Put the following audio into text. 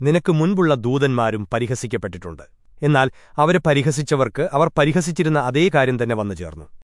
നിനക്ക് മുൻപുള്ള ദൂതന്മാരും പരിഹസിക്കപ്പെട്ടിട്ടുണ്ട്. എന്നാൽ അവരെ പരിഹസിച്ചവർക്ക് അവർ പരിഹസിച്ചിരുന്ന അതേ കാര്യം തന്നെ വന്നു ചേർന്നു.